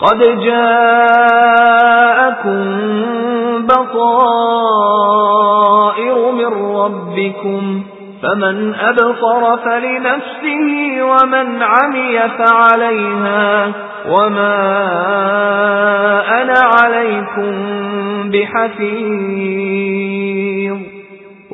قد جاءكم بصائر من ربكم فمن أبصر فلنفسه ومن عمي فعليها وما أنا عليكم بحفيظ.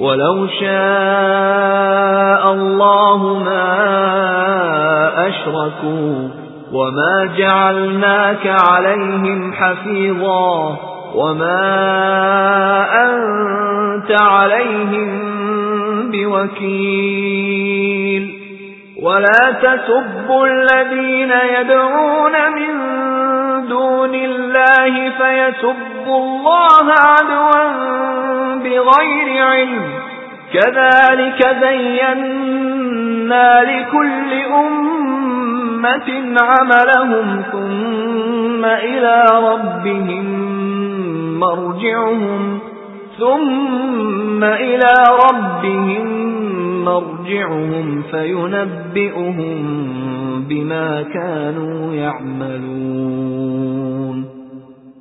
ولو شاء الله ما أشركوا وما جعلناك عليهم حفيظا وما أنت عليهم بوكيل ولا تسبوا الذين يدعون من دون الله فيسبوا الله عدوا بغير علم. كذلك زينا لكل أمة عملهم ثم إلى ربهم مرجعهم. ثم إلى ربهم مرجعهم فينبئهم بما كانوا يعملون.